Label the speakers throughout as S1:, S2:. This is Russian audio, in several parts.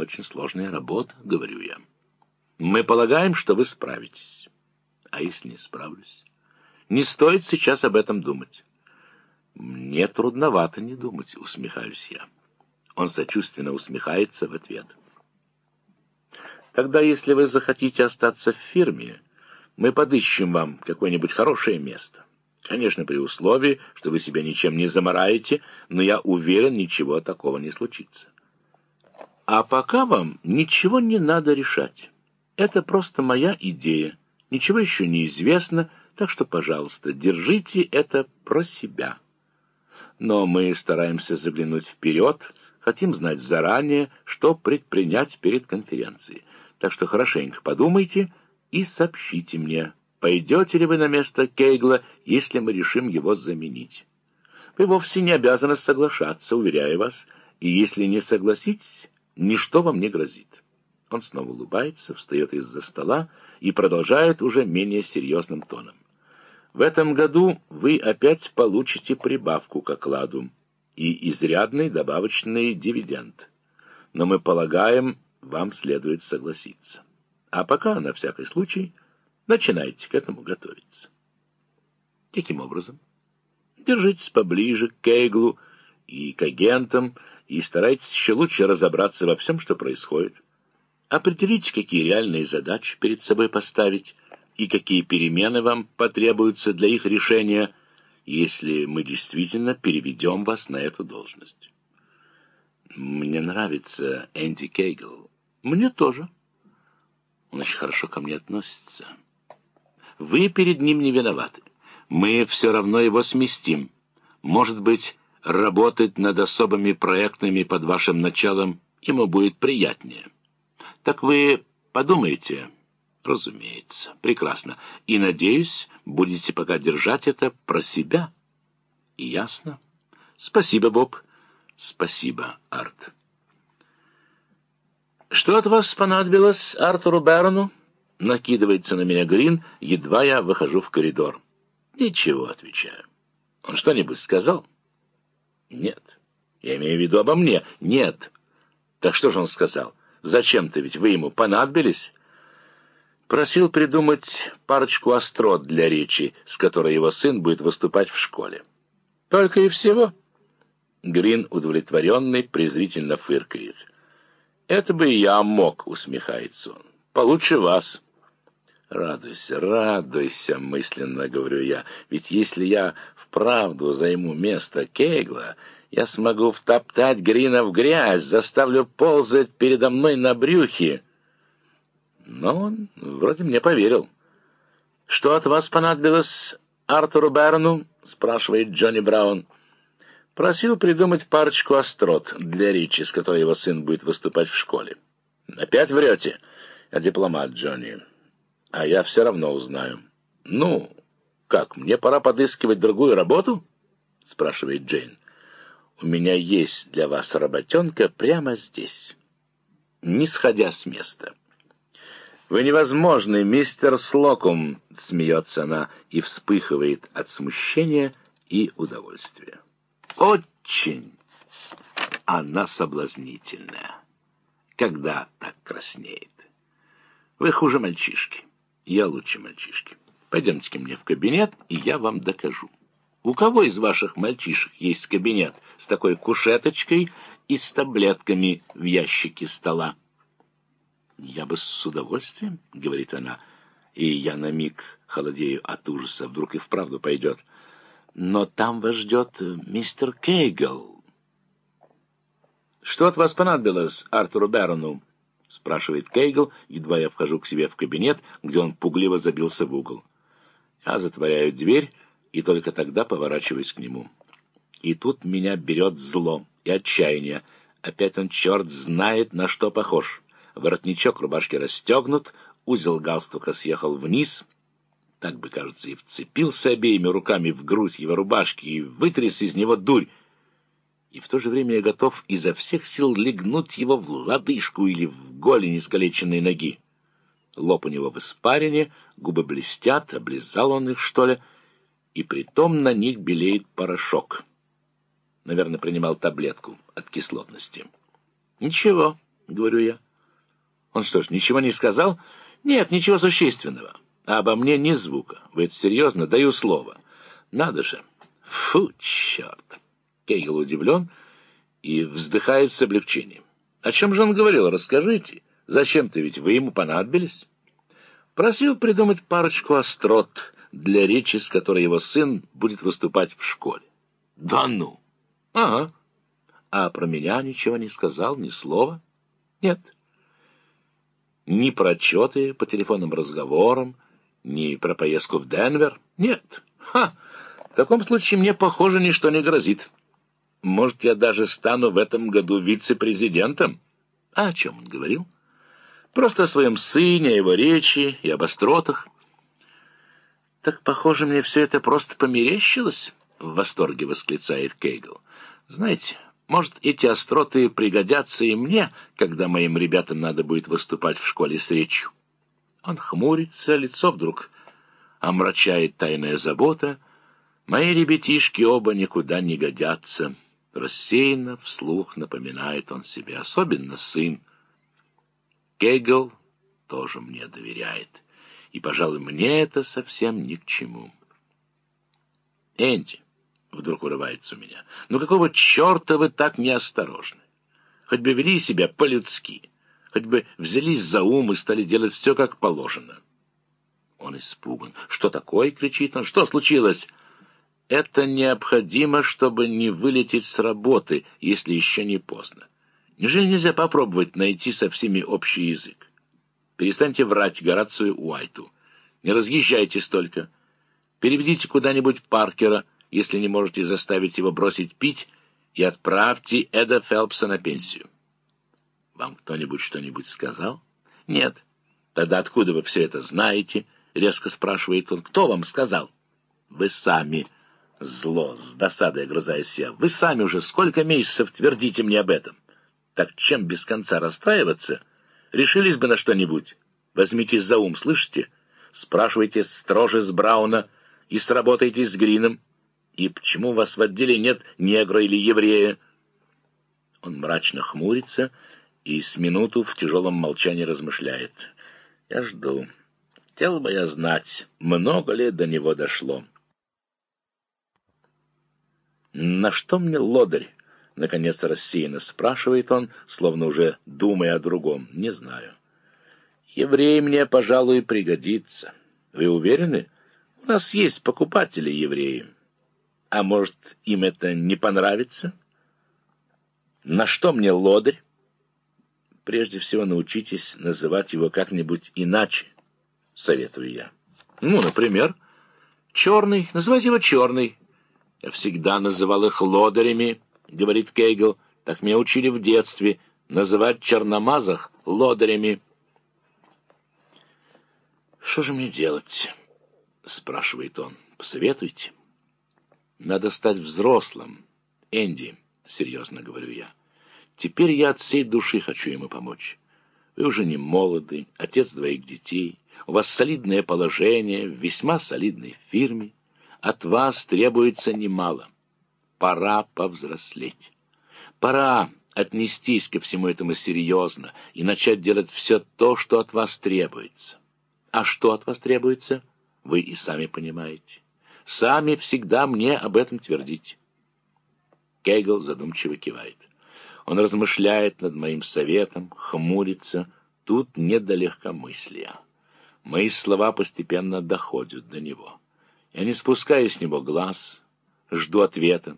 S1: очень сложная работа, говорю я. Мы полагаем, что вы справитесь. А если не справлюсь? Не стоит сейчас об этом думать. Мне трудновато не думать, усмехаюсь я. Он сочувственно усмехается в ответ. Тогда, если вы захотите остаться в фирме, мы подыщем вам какое-нибудь хорошее место. Конечно, при условии, что вы себя ничем не замораете, но я уверен, ничего такого не случится. А пока вам ничего не надо решать. Это просто моя идея. Ничего еще не известно, так что, пожалуйста, держите это про себя. Но мы стараемся заглянуть вперед, хотим знать заранее, что предпринять перед конференцией. Так что хорошенько подумайте и сообщите мне, пойдете ли вы на место Кейгла, если мы решим его заменить. Вы вовсе не обязаны соглашаться, уверяю вас, и если не согласитесь, ничто вам не грозит. Он снова улыбается, встает из-за стола и продолжает уже менее серьезным тоном. В этом году вы опять получите прибавку к окладу и изрядный добавочный дивиденд. Но мы полагаем, вам следует согласиться. А пока, на всякий случай, начинайте к этому готовиться. Каким образом? Держитесь поближе к Кейглу и к агентам, и старайтесь еще лучше разобраться во всем, что происходит. Определите, какие реальные задачи перед собой поставить, и какие перемены вам потребуются для их решения, если мы действительно переведем вас на эту должность. Мне нравится Энди Кейгл. Мне тоже. Он очень хорошо ко мне относится. Вы перед ним не виноваты. Мы все равно его сместим. Может быть, работать над особыми проектами под вашим началом ему будет приятнее. Так вы подумайте. Разумеется. Прекрасно. И, надеюсь, будете пока держать это про себя. Ясно? Спасибо, Боб. Спасибо, Арт. «Что от вас понадобилось Артуру Берону?» Накидывается на меня Грин, едва я выхожу в коридор. «Ничего», — отвечаю. «Он что-нибудь сказал?» «Нет». «Я имею в виду обо мне». «Нет». «Так что же он сказал? Зачем-то ведь вы ему понадобились?» Просил придумать парочку острот для речи, с которой его сын будет выступать в школе. «Только и всего?» Грин, удовлетворенный, презрительно фыркает. «Это бы я мог», — усмехается он. «Получше вас». «Радуйся, радуйся», — мысленно говорю я, «ведь если я вправду займу место Кейгла, я смогу втоптать Грина в грязь, заставлю ползать передо мной на брюхе». Но он вроде мне поверил. «Что от вас понадобилось Артуру Берну?» — спрашивает Джонни Браун. Просил придумать парочку острот для Ричи, с которой его сын будет выступать в школе. «Опять врете?» «Я дипломат, Джонни. А я все равно узнаю». «Ну, как, мне пора подыскивать другую работу?» — спрашивает Джейн. «У меня есть для вас работенка прямо здесь, не сходя с места». «Вы невозможный, мистер Слокум!» — смеется она и вспыхивает от смущения и удовольствия. Очень она соблазнительная, когда так краснеет. Вы хуже мальчишки, я лучше мальчишки. Пойдемте ко мне в кабинет, и я вам докажу. У кого из ваших мальчишек есть кабинет с такой кушеточкой и с таблетками в ящике стола? Я бы с удовольствием, — говорит она, и я на миг холодею от ужаса, вдруг и вправду пойдет — но там вас ждет э, мистер Кейгл. «Что от вас понадобилось Артуру Берону?» — спрашивает Кейгл, едва я вхожу к себе в кабинет, где он пугливо забился в угол. Я затворяю дверь и только тогда поворачиваюсь к нему. И тут меня берет зло и отчаяние. Опять он, черт, знает, на что похож. Воротничок рубашки расстегнут, узел галстука съехал вниз — так бы, кажется, и вцепился обеими руками в грудь его рубашки и вытряс из него дурь. И в то же время я готов изо всех сил легнуть его в лодыжку или в голень искалеченной ноги. Лоб у него в испарине, губы блестят, облизал он их, что ли, и притом на них белеет порошок. Наверное, принимал таблетку от кислотности. «Ничего», — говорю я. Он что ж, ничего не сказал? Нет, ничего существенного. А обо мне ни звука. Вы это серьезно? Даю слово. Надо же. Фу, черт. Кейгл удивлен и вздыхает с облегчением. О чем же он говорил? Расскажите. Зачем-то ведь вы ему понадобились? Просил придумать парочку острот для речи, с которой его сын будет выступать в школе. Да ну! Ага. А про меня ничего не сказал, ни слова? Нет. Ни про отчеты по телефонным разговорам, ни про поездку в Денвер? Нет. Ха! В таком случае мне, похоже, ничто не грозит. Может, я даже стану в этом году вице-президентом? А о чем он говорил? Просто о своем сыне, о его речи и об остротах. Так, похоже, мне все это просто померещилось, — в восторге восклицает Кейгл. Знаете, может, эти остроты пригодятся и мне, когда моим ребятам надо будет выступать в школе с речью. Он хмурится, лицо вдруг омрачает тайная забота. Мои ребятишки оба никуда не годятся. Рассеянно, вслух напоминает он себе, особенно сын. Кегел тоже мне доверяет, и, пожалуй, мне это совсем ни к чему. Энди, вдруг урывается у меня, ну какого черта вы так неосторожны? Хоть бы вели себя по-людски, хоть бы взялись за ум и стали делать все как положено. Он испуган. «Что такое?» — кричит он. «Что случилось?» Это необходимо, чтобы не вылететь с работы, если еще не поздно. Неужели нельзя попробовать найти со всеми общий язык? Перестаньте врать Горацию Уайту. Не разъезжайте столько. Переведите куда-нибудь Паркера, если не можете заставить его бросить пить, и отправьте Эда Фелпса на пенсию. Вам кто-нибудь что-нибудь сказал? Нет. Тогда откуда вы все это знаете? Резко спрашивает он. Кто вам сказал? Вы сами. Зло, с досадой огрызаясь я. Вы сами уже сколько месяцев твердите мне об этом. Так чем без конца расстраиваться? Решились бы на что-нибудь. Возьмитесь за ум, слышите? Спрашивайте строже с Брауна и сработайте с Грином. И почему вас в отделе нет негра или еврея? Он мрачно хмурится и с минуту в тяжелом молчании размышляет. Я жду. Хотел бы я знать, много ли до него дошло. «На что мне лодырь?» — наконец рассеянно спрашивает он, словно уже думая о другом. «Не знаю. Еврей мне, пожалуй, пригодится. Вы уверены? У нас есть покупатели евреи. А может, им это не понравится? На что мне лодырь?» Прежде всего научитесь называть его как-нибудь иначе, советую я. Ну, например, черный, называйте его черный. Я всегда называл их лодырями, говорит Кейгл. Так меня учили в детстве называть черномазах лодырями. Что же мне делать? спрашивает он. Посоветуйте. Надо стать взрослым. Энди, серьезно говорю я. Теперь я от всей души хочу ему помочь. Вы уже не молоды, отец двоих детей, у вас солидное положение в весьма солидной фирме. От вас требуется немало. Пора повзрослеть. Пора отнестись ко всему этому серьезно и начать делать все то, что от вас требуется. А что от вас требуется, вы и сами понимаете. Сами всегда мне об этом твердите. Кейгл задумчиво кивает. Он размышляет над моим советом, хмурится. Тут не до легкомыслия. Мои слова постепенно доходят до него. Я не спускаю с него глаз, жду ответа.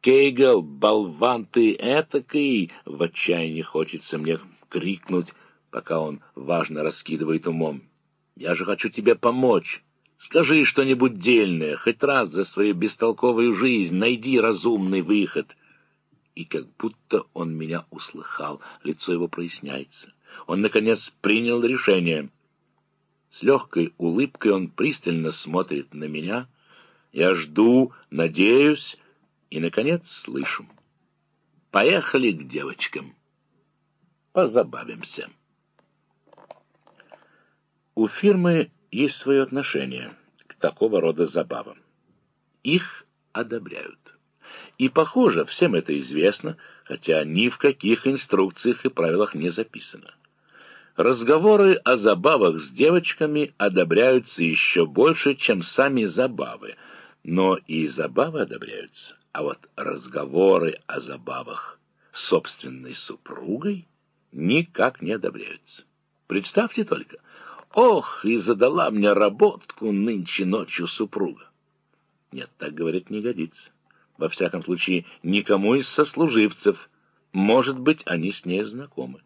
S1: «Кейгл, болван ты этакий!» — в отчаянии хочется мне крикнуть, пока он важно раскидывает умом. «Я же хочу тебе помочь. Скажи что-нибудь дельное, хоть раз за свою бестолковую жизнь найди разумный выход». И как будто он меня услыхал, лицо его проясняется. Он, наконец, принял решение — с легкой улыбкой он пристально смотрит на меня. Я жду, надеюсь и, наконец, слышу. Поехали к девочкам. Позабавимся. У фирмы есть свое отношение к такого рода забавам. Их одобряют. И, похоже, всем это известно, хотя ни в каких инструкциях и правилах не записано. Разговоры о забавах с девочками одобряются еще больше, чем сами забавы, но и забавы одобряются, а вот разговоры о забавах с собственной супругой никак не одобряются. Представьте только, ох, и задала мне работку нынче ночью супруга. Нет, так говорить не годится. Во всяком случае, никому из сослуживцев. Может быть, они с ней знакомы.